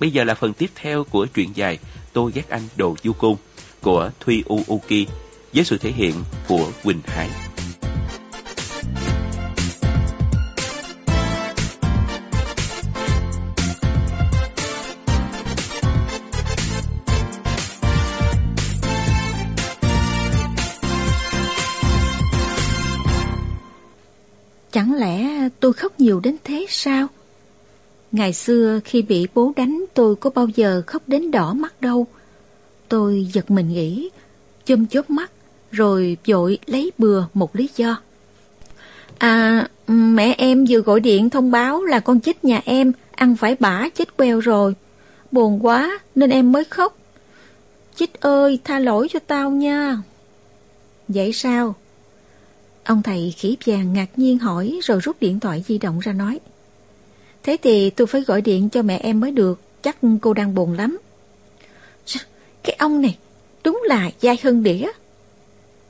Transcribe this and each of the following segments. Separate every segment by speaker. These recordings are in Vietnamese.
Speaker 1: Bây giờ là phần tiếp theo của truyện dài Tôi ghét anh đồ du côn của Thuy Uuki với sự thể hiện của Quỳnh Hải.
Speaker 2: Chẳng lẽ tôi khóc nhiều đến thế sao? Ngày xưa khi bị bố đánh tôi có bao giờ khóc đến đỏ mắt đâu. Tôi giật mình nghĩ, chôm chớp mắt, rồi vội lấy bừa một lý do. À, mẹ em vừa gọi điện thông báo là con chích nhà em ăn phải bả chết queo rồi. Buồn quá nên em mới khóc. Chích ơi, tha lỗi cho tao nha. Vậy sao? Ông thầy khỉ vàng ngạc nhiên hỏi rồi rút điện thoại di động ra nói. Thế thì tôi phải gọi điện cho mẹ em mới được, chắc cô đang buồn lắm. Cái ông này, đúng là dai hơn đĩa.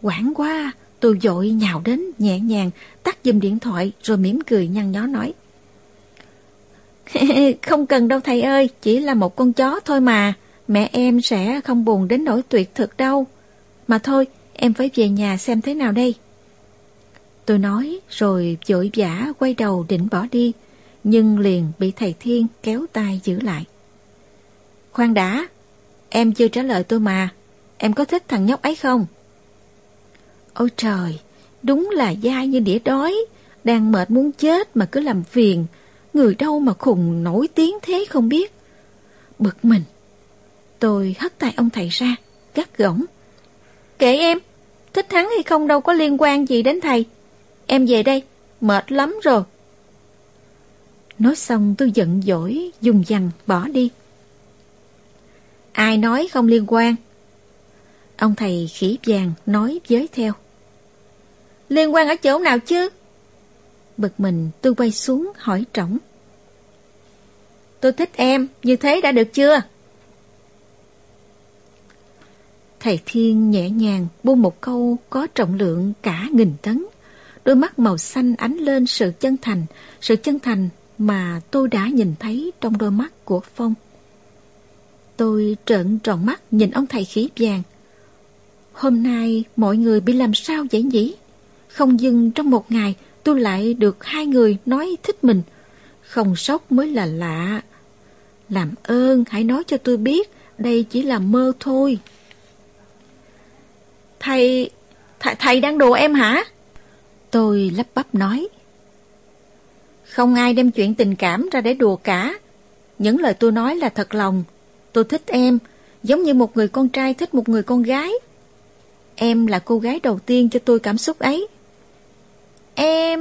Speaker 2: Quảng quá, tôi dội nhào đến nhẹ nhàng, tắt dùm điện thoại rồi mỉm cười nhăn nhó nói. không cần đâu thầy ơi, chỉ là một con chó thôi mà, mẹ em sẽ không buồn đến nỗi tuyệt thực đâu. Mà thôi, em phải về nhà xem thế nào đây. Tôi nói rồi vội vã quay đầu định bỏ đi, nhưng liền bị thầy Thiên kéo tay giữ lại. Khoan đã, em chưa trả lời tôi mà, em có thích thằng nhóc ấy không? Ôi trời, đúng là dai như đĩa đói, đang mệt muốn chết mà cứ làm phiền, người đâu mà khùng nổi tiếng thế không biết. Bực mình, tôi hất tay ông thầy ra, gắt gỏng. Kệ em, thích hắn hay không đâu có liên quan gì đến thầy. Em về đây, mệt lắm rồi. Nói xong tôi giận dỗi, dùng dằn bỏ đi. Ai nói không liên quan? Ông thầy khỉ vàng nói với theo. Liên quan ở chỗ nào chứ? Bực mình tôi quay xuống hỏi trống. Tôi thích em, như thế đã được chưa? Thầy Thiên nhẹ nhàng buông một câu có trọng lượng cả nghìn tấn. Đôi mắt màu xanh ánh lên sự chân thành, sự chân thành mà tôi đã nhìn thấy trong đôi mắt của Phong. Tôi trợn tròn mắt nhìn ông thầy khí vàng. Hôm nay mọi người bị làm sao vậy nhỉ? Không dừng trong một ngày tôi lại được hai người nói thích mình. Không sốc mới là lạ. Làm ơn hãy nói cho tôi biết đây chỉ là mơ thôi. Thầy, thầy, thầy đang đùa em hả? Tôi lắp bắp nói. Không ai đem chuyện tình cảm ra để đùa cả. Những lời tôi nói là thật lòng. Tôi thích em, giống như một người con trai thích một người con gái. Em là cô gái đầu tiên cho tôi cảm xúc ấy. Em...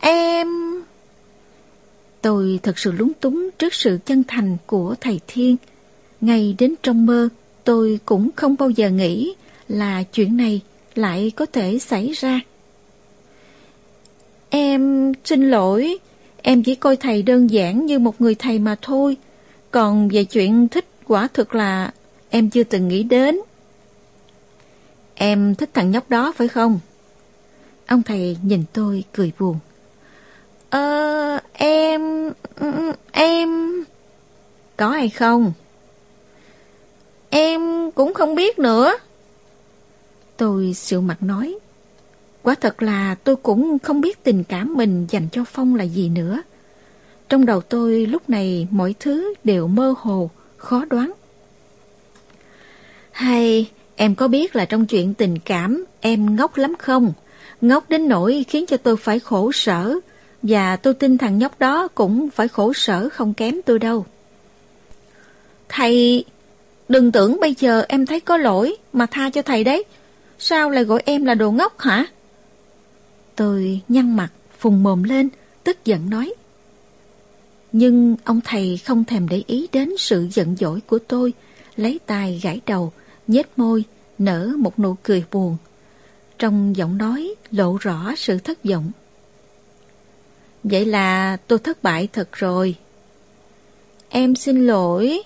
Speaker 2: em... Tôi thật sự lúng túng trước sự chân thành của thầy Thiên. Ngay đến trong mơ, tôi cũng không bao giờ nghĩ là chuyện này lại có thể xảy ra. Em xin lỗi, em chỉ coi thầy đơn giản như một người thầy mà thôi. Còn về chuyện thích quả thực là em chưa từng nghĩ đến. Em thích thằng nhóc đó phải không? Ông thầy nhìn tôi cười buồn. Ờ, em... em... Có hay không? Em cũng không biết nữa. Tôi xịu mặt nói. Quả thật là tôi cũng không biết tình cảm mình dành cho Phong là gì nữa. Trong đầu tôi lúc này mọi thứ đều mơ hồ, khó đoán. Hay em có biết là trong chuyện tình cảm em ngốc lắm không? Ngốc đến nỗi khiến cho tôi phải khổ sở, và tôi tin thằng nhóc đó cũng phải khổ sở không kém tôi đâu. Thầy, đừng tưởng bây giờ em thấy có lỗi mà tha cho thầy đấy. Sao lại gọi em là đồ ngốc hả? Tôi nhăn mặt, phùng mồm lên, tức giận nói. Nhưng ông thầy không thèm để ý đến sự giận dỗi của tôi, lấy tay gãi đầu, nhếch môi, nở một nụ cười buồn. Trong giọng nói lộ rõ sự thất vọng. Vậy là tôi thất bại thật rồi. Em xin lỗi.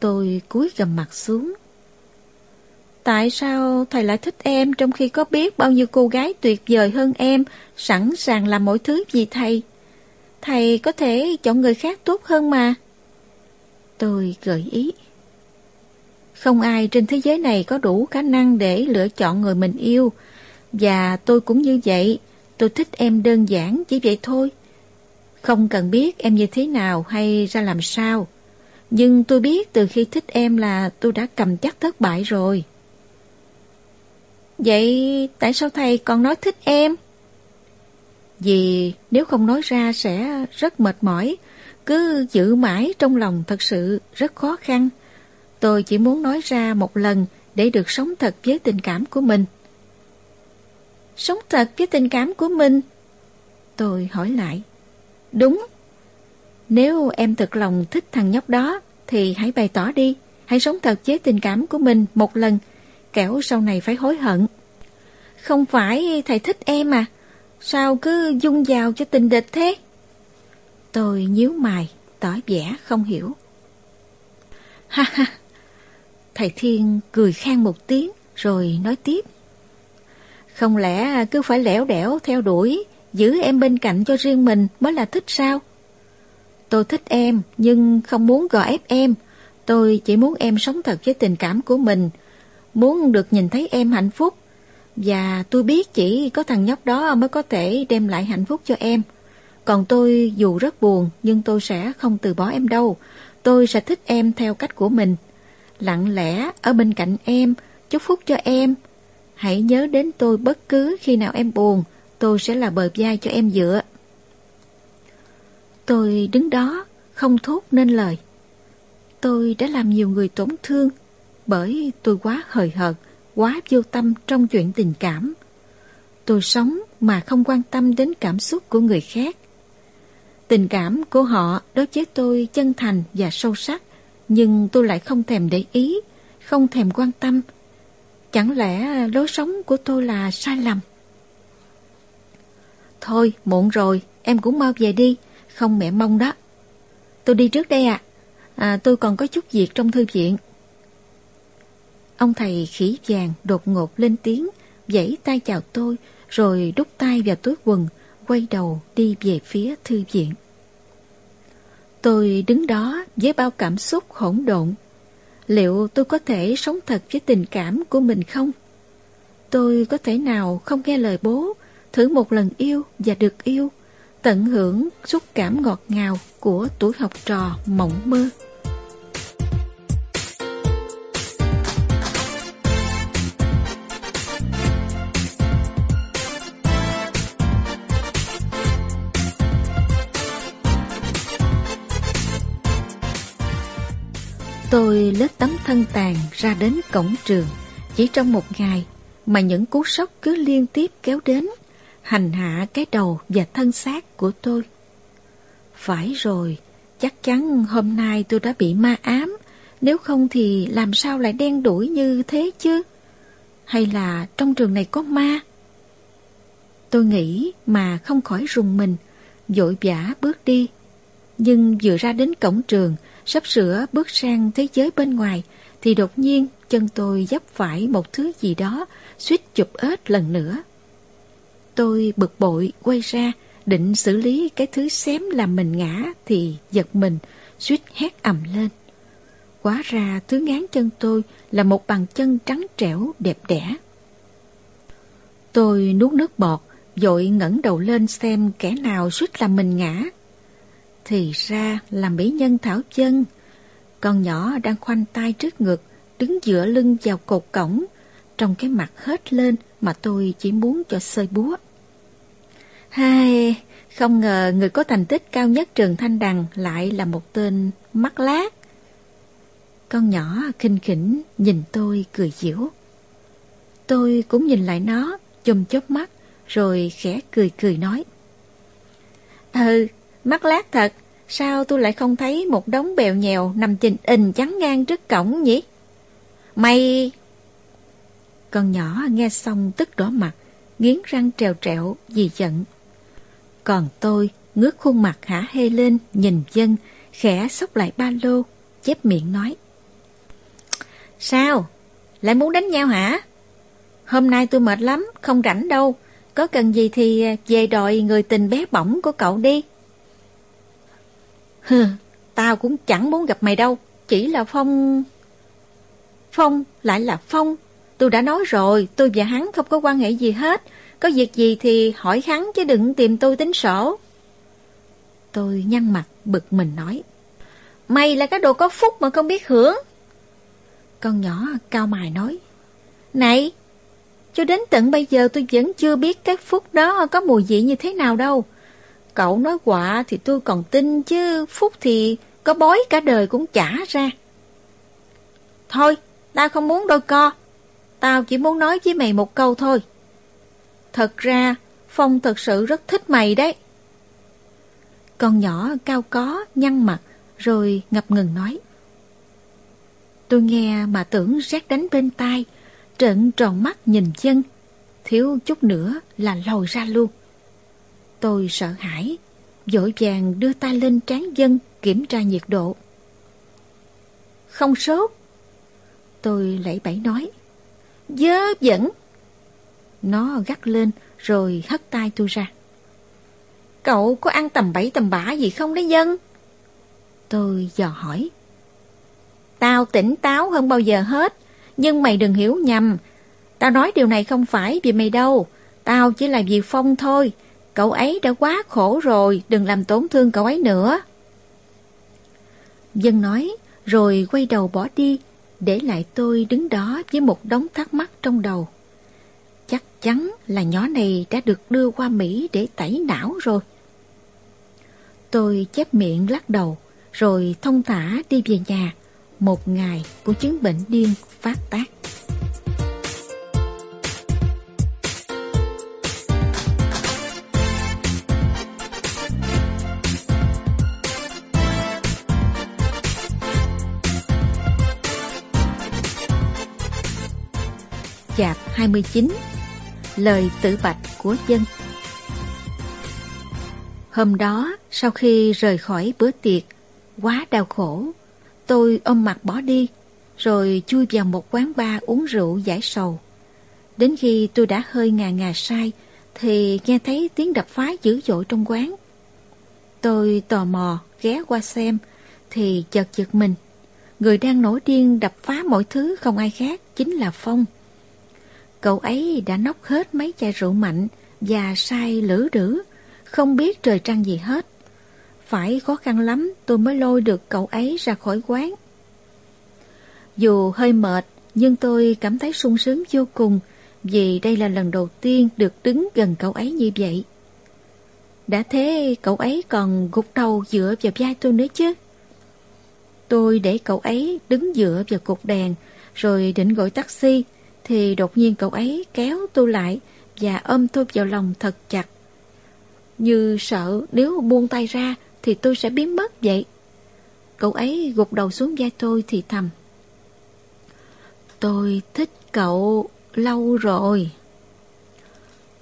Speaker 2: Tôi cúi gầm mặt xuống, Tại sao thầy lại thích em trong khi có biết bao nhiêu cô gái tuyệt vời hơn em, sẵn sàng làm mọi thứ vì thầy? Thầy có thể chọn người khác tốt hơn mà. Tôi gợi ý. Không ai trên thế giới này có đủ khả năng để lựa chọn người mình yêu. Và tôi cũng như vậy. Tôi thích em đơn giản chỉ vậy thôi. Không cần biết em như thế nào hay ra làm sao. Nhưng tôi biết từ khi thích em là tôi đã cầm chắc thất bại rồi. Vậy tại sao thầy còn nói thích em? Vì nếu không nói ra sẽ rất mệt mỏi, cứ giữ mãi trong lòng thật sự rất khó khăn. Tôi chỉ muốn nói ra một lần để được sống thật với tình cảm của mình. Sống thật với tình cảm của mình? Tôi hỏi lại. Đúng. Nếu em thật lòng thích thằng nhóc đó, thì hãy bày tỏ đi. Hãy sống thật với tình cảm của mình một lần, kẻo sau này phải hối hận. Không phải thầy thích em à, sao cứ dung vào cho tình địch thế? Tôi nhíu mày, tỏ vẻ không hiểu. Ha ha, thầy Thiên cười khan một tiếng rồi nói tiếp. Không lẽ cứ phải lẻo đẻo theo đuổi, giữ em bên cạnh cho riêng mình mới là thích sao? Tôi thích em nhưng không muốn gò ép em. Tôi chỉ muốn em sống thật với tình cảm của mình, muốn được nhìn thấy em hạnh phúc. Và tôi biết chỉ có thằng nhóc đó mới có thể đem lại hạnh phúc cho em. Còn tôi dù rất buồn nhưng tôi sẽ không từ bỏ em đâu. Tôi sẽ thích em theo cách của mình. Lặng lẽ ở bên cạnh em, chúc phúc cho em. Hãy nhớ đến tôi bất cứ khi nào em buồn, tôi sẽ là bờ vai cho em dựa. Tôi đứng đó, không thốt nên lời. Tôi đã làm nhiều người tổn thương bởi tôi quá hời hợt, quá vô tâm trong chuyện tình cảm. Tôi sống mà không quan tâm đến cảm xúc của người khác. Tình cảm của họ đối với tôi chân thành và sâu sắc, nhưng tôi lại không thèm để ý, không thèm quan tâm. Chẳng lẽ lối sống của tôi là sai lầm? Thôi, muộn rồi, em cũng mau về đi, không mẹ mong đó. Tôi đi trước đây ạ. À. à, tôi còn có chút việc trong thư viện. Ông thầy khỉ vàng đột ngột lên tiếng, giãy tay chào tôi, rồi đút tay vào túi quần, quay đầu đi về phía thư viện. Tôi đứng đó với bao cảm xúc hỗn độn. Liệu tôi có thể sống thật với tình cảm của mình không? Tôi có thể nào không nghe lời bố, thử một lần yêu và được yêu, tận hưởng xúc cảm ngọt ngào của tuổi học trò mộng mơ? Tôi lết tấm thân tàn ra đến cổng trường, chỉ trong một ngày mà những cú sốc cứ liên tiếp kéo đến, hành hạ cái đầu và thân xác của tôi. Phải rồi, chắc chắn hôm nay tôi đã bị ma ám, nếu không thì làm sao lại đen đuổi như thế chứ? Hay là trong trường này có ma? Tôi nghĩ mà không khỏi rùng mình, vội vã bước đi. Nhưng vừa ra đến cổng trường, sắp sửa bước sang thế giới bên ngoài, thì đột nhiên chân tôi dấp phải một thứ gì đó, suýt chụp ếch lần nữa. Tôi bực bội quay ra, định xử lý cái thứ xém làm mình ngã thì giật mình, suýt hét ầm lên. Quá ra thứ ngán chân tôi là một bàn chân trắng trẻo đẹp đẽ. Tôi nuốt nước bọt, dội ngẩng đầu lên xem kẻ nào suýt làm mình ngã. Thì ra là mỹ nhân Thảo Chân. Con nhỏ đang khoanh tay trước ngực, đứng dựa lưng vào cột cổng, trong cái mặt hết lên mà tôi chỉ muốn cho sơi búa. Hai, không ngờ người có thành tích cao nhất trường Thanh Đằng lại là một tên mắt lát. Con nhỏ khinh khỉnh nhìn tôi cười giễu. Tôi cũng nhìn lại nó, chùm chớp mắt, rồi khẽ cười cười nói. Ừ, mắt lát thật, sao tôi lại không thấy một đống bèo nhèo nằm chình ình chắn ngang trước cổng nhỉ? Mày... Con nhỏ nghe xong tức đỏ mặt, nghiến răng trèo trẹo vì giận. Còn tôi ngước khuôn mặt hả hê lên nhìn dân, khẽ xốc lại ba lô, chép miệng nói. Sao? Lại muốn đánh nhau hả? Hôm nay tôi mệt lắm, không rảnh đâu. Có cần gì thì à, về đòi người tình bé bỏng của cậu đi. Hừ, Tao cũng chẳng muốn gặp mày đâu, chỉ là Phong... Phong lại là Phong. Tôi đã nói rồi, tôi và hắn không có quan hệ gì hết. Có việc gì thì hỏi hắn chứ đừng tìm tôi tính sổ. Tôi nhăn mặt bực mình nói. Mày là cái đồ có phúc mà không biết hưởng. Con nhỏ cao mài nói. Này, cho đến tận bây giờ tôi vẫn chưa biết cái phúc đó có mùi vị như thế nào đâu. Cậu nói quả thì tôi còn tin chứ phúc thì có bói cả đời cũng trả ra. Thôi, tao không muốn đôi co. Tao chỉ muốn nói với mày một câu thôi. Thật ra, Phong thật sự rất thích mày đấy. Con nhỏ cao có, nhăn mặt, rồi ngập ngừng nói. Tôi nghe mà tưởng rét đánh bên tai, trợn tròn mắt nhìn chân, thiếu chút nữa là lòi ra luôn. Tôi sợ hãi, dội vàng đưa tay lên trán dân kiểm tra nhiệt độ. Không sốt. Tôi lẫy bẫy nói. Dớ dẫn. Nó gắt lên rồi hất tay tôi ra. Cậu có ăn tầm bẫy tầm bã gì không đấy dân? Tôi dò hỏi. Tao tỉnh táo hơn bao giờ hết, nhưng mày đừng hiểu nhầm. Tao nói điều này không phải vì mày đâu, tao chỉ là vì Phong thôi. Cậu ấy đã quá khổ rồi, đừng làm tổn thương cậu ấy nữa. Dân nói, rồi quay đầu bỏ đi, để lại tôi đứng đó với một đống thắc mắc trong đầu. Chắc chắn là nhỏ này đã được đưa qua Mỹ để tẩy não rồi. Tôi chép miệng lắc đầu, rồi thông thả đi về nhà. Một ngày của chứng bệnh điên phát tác. Chạp 29 Lời tự bạch của dân Hôm đó, sau khi rời khỏi bữa tiệc, quá đau khổ, tôi ôm mặt bỏ đi, rồi chui vào một quán bar uống rượu giải sầu. Đến khi tôi đã hơi ngà ngà sai, thì nghe thấy tiếng đập phá dữ dội trong quán. Tôi tò mò ghé qua xem, thì chợt giật mình. Người đang nổi điên đập phá mọi thứ không ai khác chính là Phong. Cậu ấy đã nốc hết mấy chai rượu mạnh và say lử đử, không biết trời trăng gì hết. Phải khó khăn lắm tôi mới lôi được cậu ấy ra khỏi quán. Dù hơi mệt, nhưng tôi cảm thấy sung sướng vô cùng vì đây là lần đầu tiên được đứng gần cậu ấy như vậy. Đã thế cậu ấy còn gục đầu dựa vào vai tôi nữa chứ. Tôi để cậu ấy đứng dựa vào cột đèn rồi định gọi taxi thì đột nhiên cậu ấy kéo tôi lại và ôm tôi vào lòng thật chặt. Như sợ nếu buông tay ra thì tôi sẽ biến mất vậy. Cậu ấy gục đầu xuống vai tôi thì thầm. Tôi thích cậu lâu rồi.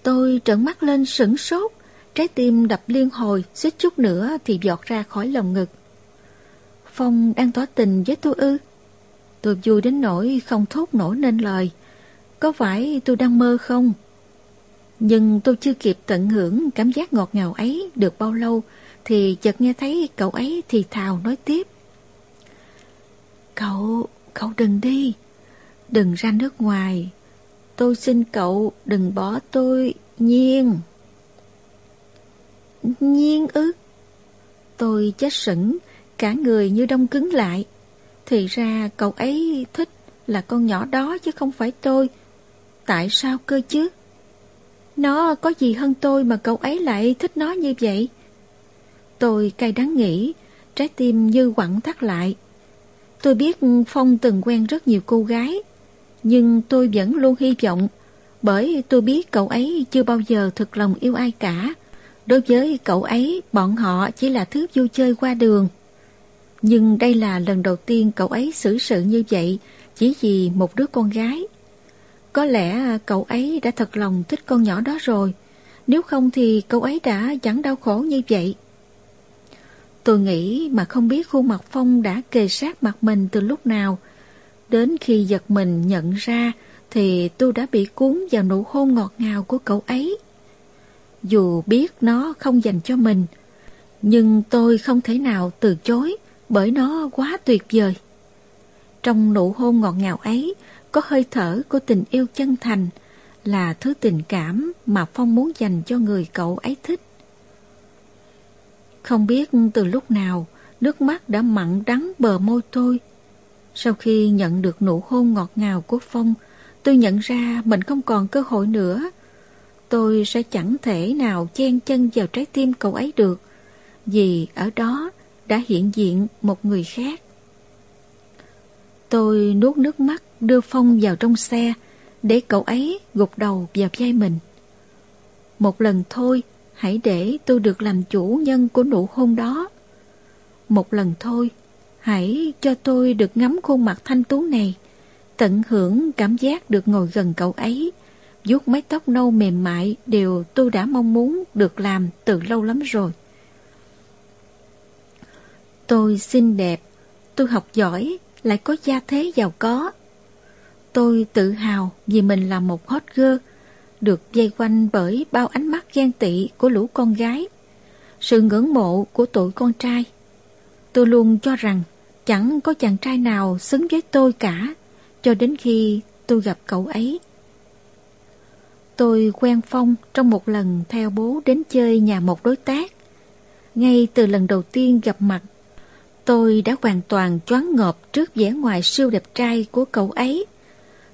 Speaker 2: Tôi trợn mắt lên sửng sốt, trái tim đập liên hồi, suýt chút nữa thì giọt ra khỏi lồng ngực. Phong đang tỏ tình với tôi ư? Tôi vui đến nỗi không thốt nổi nên lời. Có phải tôi đang mơ không? Nhưng tôi chưa kịp tận hưởng cảm giác ngọt ngào ấy được bao lâu thì chợt nghe thấy cậu ấy thì thào nói tiếp. Cậu, cậu đừng đi, đừng ra nước ngoài. Tôi xin cậu đừng bỏ tôi, nhiên. Nhiên ư? Tôi chết sững, cả người như đông cứng lại. Thì ra cậu ấy thích là con nhỏ đó chứ không phải tôi. Tại sao cơ chứ? Nó có gì hơn tôi mà cậu ấy lại thích nó như vậy? Tôi cay đắng nghĩ, trái tim như quặn thắt lại. Tôi biết Phong từng quen rất nhiều cô gái, nhưng tôi vẫn luôn hy vọng, bởi tôi biết cậu ấy chưa bao giờ thực lòng yêu ai cả. Đối với cậu ấy, bọn họ chỉ là thứ vui chơi qua đường. Nhưng đây là lần đầu tiên cậu ấy xử sự như vậy chỉ vì một đứa con gái. Có lẽ à, cậu ấy đã thật lòng thích con nhỏ đó rồi, nếu không thì cậu ấy đã chẳng đau khổ như vậy. Tôi nghĩ mà không biết khuôn mặt Phong đã kề sát mặt mình từ lúc nào. Đến khi giật mình nhận ra thì tôi đã bị cuốn vào nụ hôn ngọt ngào của cậu ấy. Dù biết nó không dành cho mình, nhưng tôi không thể nào từ chối bởi nó quá tuyệt vời. Trong nụ hôn ngọt ngào ấy có hơi thở của tình yêu chân thành, là thứ tình cảm mà Phong muốn dành cho người cậu ấy thích. Không biết từ lúc nào, nước mắt đã mặn đắng bờ môi tôi. Sau khi nhận được nụ hôn ngọt ngào của Phong, tôi nhận ra mình không còn cơ hội nữa. Tôi sẽ chẳng thể nào chen chân vào trái tim cậu ấy được, vì ở đó đã hiện diện một người khác. Tôi nuốt nước mắt đưa Phong vào trong xe, để cậu ấy gục đầu vào vai mình. Một lần thôi, hãy để tôi được làm chủ nhân của nụ hôn đó. Một lần thôi, hãy cho tôi được ngắm khuôn mặt thanh tú này, tận hưởng cảm giác được ngồi gần cậu ấy, vuốt mái tóc nâu mềm mại đều tôi đã mong muốn được làm từ lâu lắm rồi. Tôi xinh đẹp, tôi học giỏi, lại có gia thế giàu có. Tôi tự hào vì mình là một hot girl, được dây quanh bởi bao ánh mắt ghen tị của lũ con gái, sự ngưỡng mộ của tụi con trai. Tôi luôn cho rằng chẳng có chàng trai nào xứng với tôi cả, cho đến khi tôi gặp cậu ấy. Tôi quen Phong trong một lần theo bố đến chơi nhà một đối tác. Ngay từ lần đầu tiên gặp mặt, tôi đã hoàn toàn choáng ngợp trước vẻ ngoài siêu đẹp trai của cậu ấy.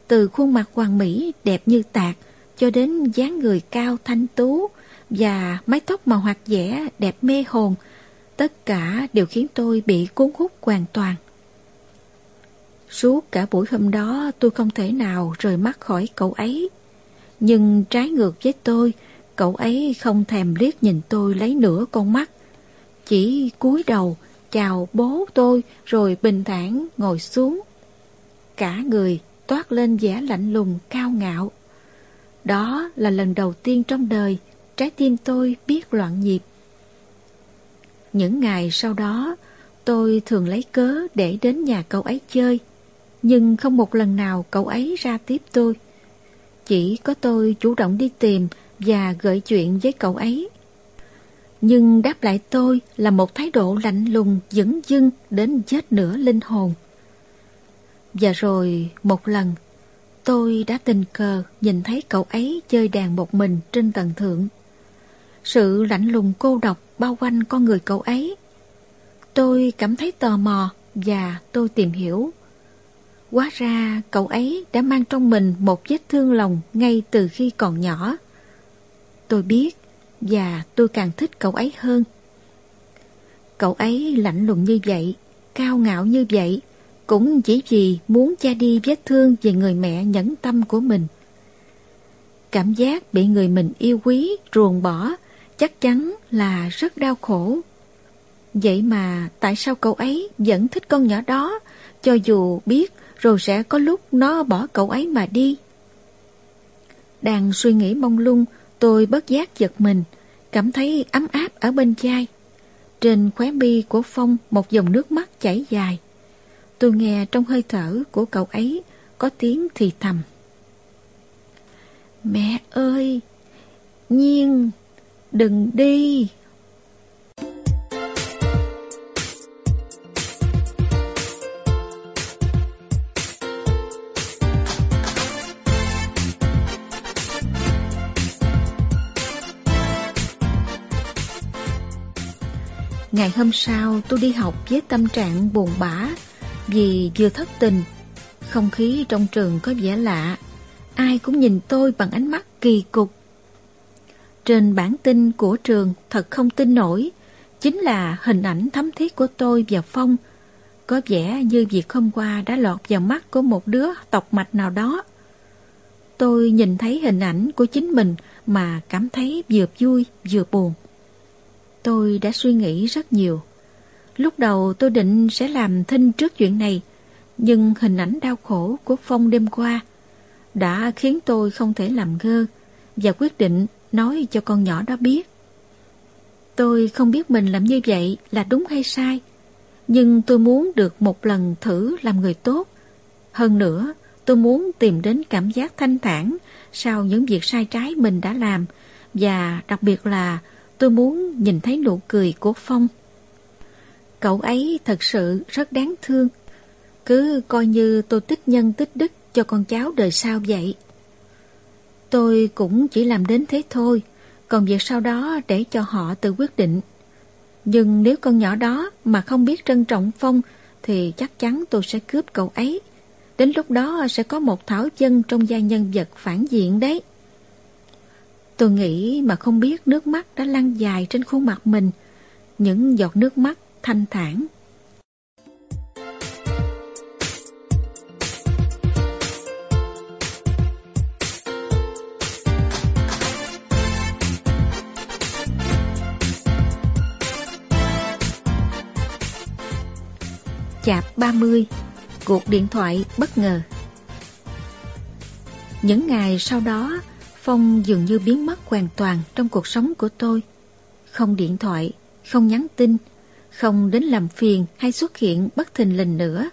Speaker 2: Từ khuôn mặt hoàng mỹ đẹp như tạc cho đến dáng người cao thanh tú và mái tóc màu hoạt dẻ đẹp mê hồn, tất cả đều khiến tôi bị cuốn hút hoàn toàn. Suốt cả buổi hôm đó tôi không thể nào rời mắt khỏi cậu ấy. Nhưng trái ngược với tôi, cậu ấy không thèm liếc nhìn tôi lấy nửa con mắt. Chỉ cúi đầu chào bố tôi rồi bình thản ngồi xuống. Cả người toát lên vẻ lạnh lùng cao ngạo. Đó là lần đầu tiên trong đời trái tim tôi biết loạn nhịp. Những ngày sau đó, tôi thường lấy cớ để đến nhà cậu ấy chơi, nhưng không một lần nào cậu ấy ra tiếp tôi. Chỉ có tôi chủ động đi tìm và gợi chuyện với cậu ấy. Nhưng đáp lại tôi là một thái độ lạnh lùng dững dưng đến chết nửa linh hồn. Và rồi một lần, tôi đã tình cờ nhìn thấy cậu ấy chơi đàn một mình trên tầng thượng. Sự lạnh lùng cô độc bao quanh con người cậu ấy. Tôi cảm thấy tò mò và tôi tìm hiểu. Hóa ra cậu ấy đã mang trong mình một vết thương lòng ngay từ khi còn nhỏ. Tôi biết và tôi càng thích cậu ấy hơn. Cậu ấy lạnh lùng như vậy, cao ngạo như vậy, cũng chỉ vì muốn cha đi vết thương về người mẹ nhẫn tâm của mình. Cảm giác bị người mình yêu quý, ruồng bỏ, chắc chắn là rất đau khổ. Vậy mà tại sao cậu ấy vẫn thích con nhỏ đó, cho dù biết rồi sẽ có lúc nó bỏ cậu ấy mà đi? Đang suy nghĩ mông lung, tôi bất giác giật mình, cảm thấy ấm áp ở bên chai. Trên khóe mi của Phong một dòng nước mắt chảy dài. Tôi nghe trong hơi thở của cậu ấy, có tiếng thì thầm. Mẹ ơi! Nhiên! Đừng đi! Ngày hôm sau, tôi đi học với tâm trạng buồn bã vì vừa thất tình. Không khí trong trường có vẻ lạ, ai cũng nhìn tôi bằng ánh mắt kỳ cục. Trên bản tin của trường thật không tin nổi, chính là hình ảnh thấm thiết của tôi và Phong. Có vẻ như việc hôm qua đã lọt vào mắt của một đứa tộc mạch nào đó. Tôi nhìn thấy hình ảnh của chính mình mà cảm thấy vừa vui vừa buồn. Tôi đã suy nghĩ rất nhiều. Lúc đầu tôi định sẽ làm thinh trước chuyện này, nhưng hình ảnh đau khổ của Phong đêm qua đã khiến tôi không thể làm ngơ và quyết định nói cho con nhỏ đó biết. Tôi không biết mình làm như vậy là đúng hay sai, nhưng tôi muốn được một lần thử làm người tốt. Hơn nữa, tôi muốn tìm đến cảm giác thanh thản sau những việc sai trái mình đã làm và đặc biệt là tôi muốn nhìn thấy nụ cười của Phong. Cậu ấy thật sự rất đáng thương. Cứ coi như tôi tích nhân tích đức cho con cháu đời sau vậy. Tôi cũng chỉ làm đến thế thôi, còn việc sau đó để cho họ tự quyết định. Nhưng nếu con nhỏ đó mà không biết trân trọng Phong thì chắc chắn tôi sẽ cướp cậu ấy. Đến lúc đó sẽ có một thảo dân trong gia nhân vật phản diện đấy. Tôi nghĩ mà không biết nước mắt đã lăn dài trên khuôn mặt mình. Những giọt nước mắt thanh thản. Chạp 30 Cuộc điện thoại bất ngờ. Những ngày sau đó Phong dường như biến mất hoàn toàn trong cuộc sống của tôi. Không điện thoại, không nhắn tin không đến làm phiền hay xuất hiện bất thình lình nữa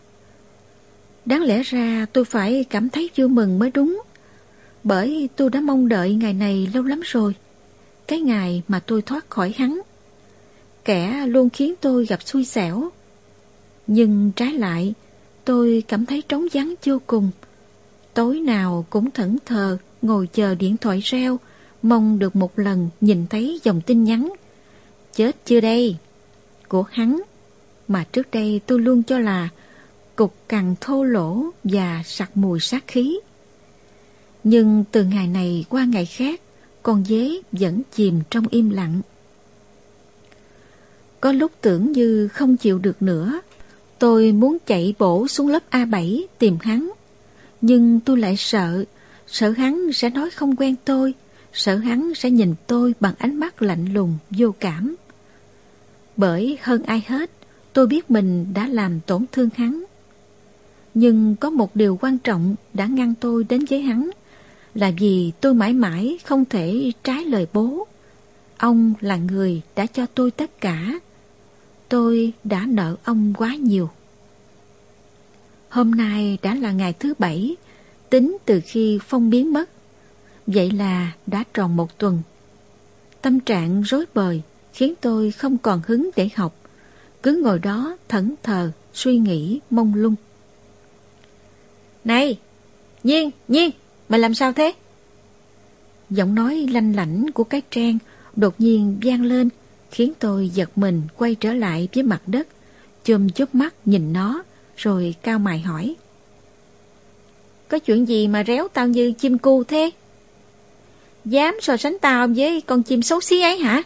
Speaker 2: Đáng lẽ ra tôi phải cảm thấy vui mừng mới đúng Bởi tôi đã mong đợi ngày này lâu lắm rồi Cái ngày mà tôi thoát khỏi hắn Kẻ luôn khiến tôi gặp xui xẻo nhưng trái lại, tôi cảm thấy trống vắng vô cùng. Tối nào cũng thẫn thờ, ngồi chờ điện thoại reo, mong được một lần nhìn thấy dòng tin nhắn. Chết chưa đây? Của hắn, mà trước đây tôi luôn cho là cục cằn thô lỗ và sặc mùi sát khí. Nhưng từ ngày này qua ngày khác, con dế vẫn chìm trong im lặng. Có lúc tưởng như không chịu được nữa, Tôi muốn chạy bổ xuống lớp A7 tìm hắn. Nhưng tôi lại sợ, sợ hắn sẽ nói không quen tôi, sợ hắn sẽ nhìn tôi bằng ánh mắt lạnh lùng, vô cảm. Bởi hơn ai hết, tôi biết mình đã làm tổn thương hắn. Nhưng có một điều quan trọng đã ngăn tôi đến với hắn, là vì tôi mãi mãi không thể trái lời bố. Ông là người đã cho tôi tất cả, Tôi đã nợ ông quá nhiều. Hôm nay đã là ngày thứ bảy, tính từ khi Phong biến mất. Vậy là đã tròn một tuần. Tâm trạng rối bời khiến tôi không còn hứng để học. Cứ ngồi đó thẫn thờ, suy nghĩ mông lung. Này! Nhiên! Nhiên! Mày làm sao thế? Giọng nói lanh lảnh của cái trang đột nhiên vang lên khiến tôi giật mình quay trở lại với mặt đất, chôm chớp mắt nhìn nó, rồi cao mày hỏi. Có chuyện gì mà réo tao như chim cu thế? Dám so sánh tao với con chim xấu xí ấy hả?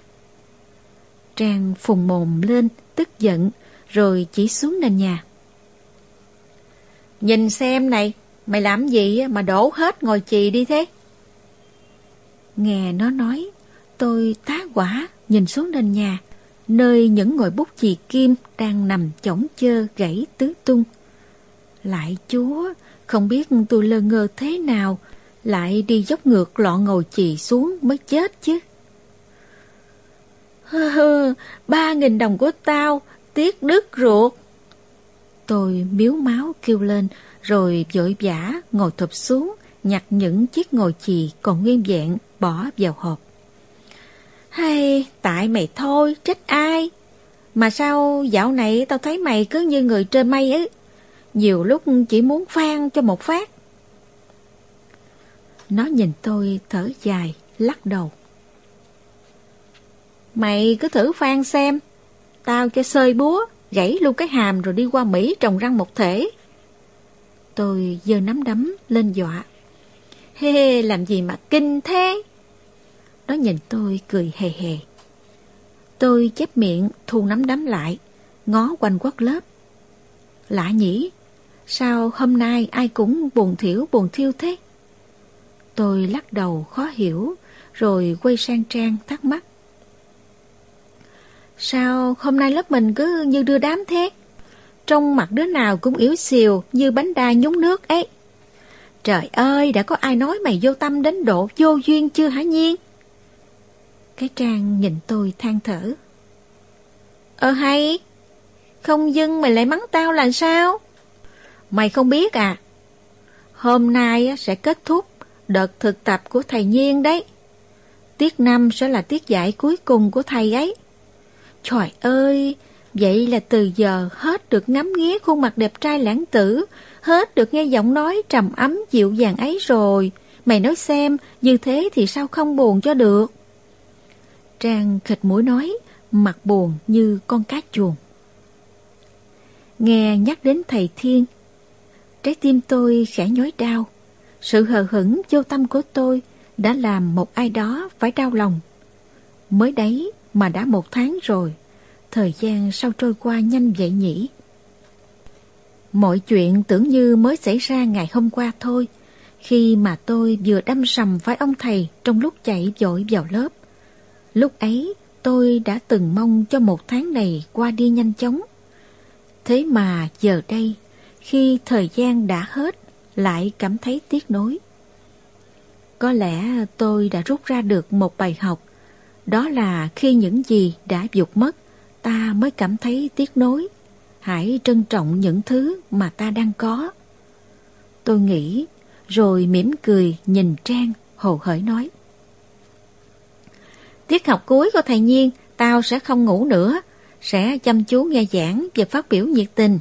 Speaker 2: Trang phùng mồm lên, tức giận, rồi chỉ xuống nền nhà. Nhìn xem này, mày làm gì mà đổ hết ngồi chì đi thế? Nghe nó nói, tôi tá quả nhìn xuống nền nhà, nơi những ngòi bút chì kim đang nằm chỏng chơ gãy tứ tung. Lại chúa, không biết tôi lơ ngơ thế nào, lại đi dốc ngược lọ ngồi chì xuống mới chết chứ. Hơ hơ, ba nghìn đồng của tao, tiếc đứt ruột. Tôi miếu máu kêu lên, rồi vội vã ngồi thụp xuống, nhặt những chiếc ngồi chì còn nguyên vẹn bỏ vào hộp. Hay, tại mày thôi, trách ai? Mà sao dạo này tao thấy mày cứ như người trên mây ấy. Nhiều lúc chỉ muốn phan cho một phát. Nó nhìn tôi thở dài, lắc đầu. Mày cứ thử phan xem. Tao cho sơi búa, gãy luôn cái hàm rồi đi qua Mỹ trồng răng một thể. Tôi giơ nắm đấm lên dọa. Hê, hê làm gì mà kinh thế? Nó nhìn tôi cười hề hề. Tôi chép miệng thu nắm đấm lại, ngó quanh quất lớp. Lạ nhỉ, sao hôm nay ai cũng buồn thiểu buồn thiêu thế? Tôi lắc đầu khó hiểu, rồi quay sang Trang thắc mắc. Sao hôm nay lớp mình cứ như đưa đám thế? Trong mặt đứa nào cũng yếu xìu như bánh đa nhúng nước ấy. Trời ơi, đã có ai nói mày vô tâm đến độ vô duyên chưa hả Nhiên? Cái Trang nhìn tôi than thở. Ờ hay, không dưng mày lại mắng tao là sao? Mày không biết à? Hôm nay sẽ kết thúc đợt thực tập của thầy Nhiên đấy. Tiết năm sẽ là tiết giải cuối cùng của thầy ấy. Trời ơi, Vậy là từ giờ hết được ngắm nghía khuôn mặt đẹp trai lãng tử, hết được nghe giọng nói trầm ấm dịu dàng ấy rồi. Mày nói xem, như thế thì sao không buồn cho được? Trang khịch mũi nói, mặt buồn như con cá chuồng. Nghe nhắc đến thầy Thiên, trái tim tôi khẽ nhói đau. Sự hờ hững vô tâm của tôi đã làm một ai đó phải đau lòng. Mới đấy mà đã một tháng rồi, thời gian sao trôi qua nhanh vậy nhỉ? Mọi chuyện tưởng như mới xảy ra ngày hôm qua thôi, khi mà tôi vừa đâm sầm vai ông thầy trong lúc chạy dội vào lớp. Lúc ấy tôi đã từng mong cho một tháng này qua đi nhanh chóng. Thế mà giờ đây, khi thời gian đã hết, lại cảm thấy tiếc nối. Có lẽ tôi đã rút ra được một bài học, đó là khi những gì đã dục mất, ta mới cảm thấy tiếc nối. Hãy trân trọng những thứ mà ta đang có. Tôi nghĩ, rồi mỉm cười nhìn Trang, hồ hởi nói. Tiết học cuối của thầy Nhiên, tao sẽ không ngủ nữa, sẽ chăm chú nghe giảng và phát biểu nhiệt tình.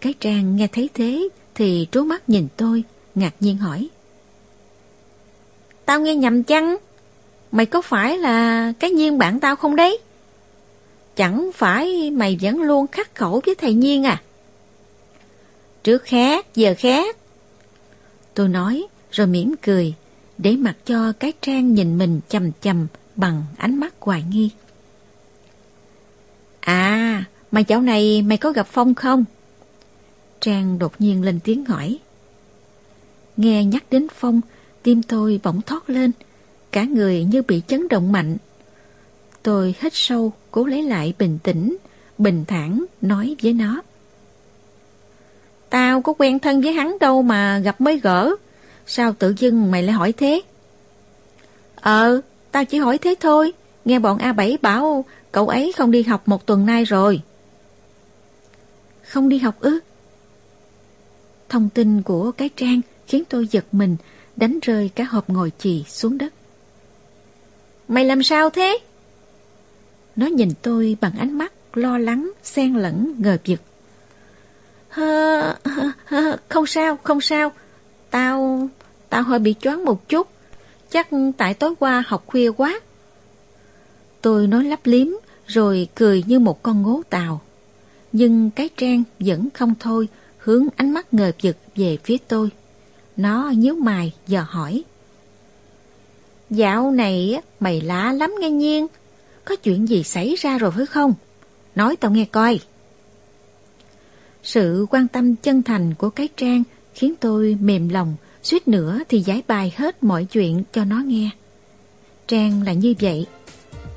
Speaker 2: Cái Trang nghe thấy thế thì trố mắt nhìn tôi, ngạc nhiên hỏi. Tao nghe nhầm chăng? Mày có phải là cái nhiên bạn tao không đấy? Chẳng phải mày vẫn luôn khắc khẩu với thầy nhiên à? Trước khác, giờ khác. Tôi nói rồi mỉm cười, để mặc cho cái trang nhìn mình chầm chầm bằng ánh mắt hoài nghi. À, mà dạo này mày có gặp Phong không? Trang đột nhiên lên tiếng hỏi. Nghe nhắc đến Phong, tim tôi bỗng thoát lên, cả người như bị chấn động mạnh. Tôi hít sâu, cố lấy lại bình tĩnh, bình thản nói với nó. Tao có quen thân với hắn đâu mà gặp mới gỡ. Sao tự dưng mày lại hỏi thế? Ờ, tao chỉ hỏi thế thôi. Nghe bọn A7 bảo cậu ấy không đi học một tuần nay rồi. Không đi học ư? Thông tin của cái trang khiến tôi giật mình, đánh rơi cả hộp ngồi chì xuống đất. Mày làm sao thế? Nó nhìn tôi bằng ánh mắt lo lắng, xen lẫn, ngờ vực. Hơ, hơ, không sao, không sao. Tao, tao hơi bị choáng một chút. Chắc tại tối qua học khuya quá. Tôi nói lắp liếm, rồi cười như một con ngố tàu. Nhưng cái trang vẫn không thôi, hướng ánh mắt ngờ vực về phía tôi. Nó nhíu mày, giờ hỏi. Dạo này mày lạ lắm nghe nhiên. Có chuyện gì xảy ra rồi phải không? Nói tao nghe coi. Sự quan tâm chân thành của cái trang khiến tôi mềm lòng, suýt nữa thì giải bài hết mọi chuyện cho nó nghe. Trang là như vậy,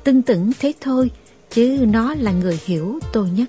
Speaker 2: tưng tửng thế thôi, chứ nó là người hiểu tôi nhất.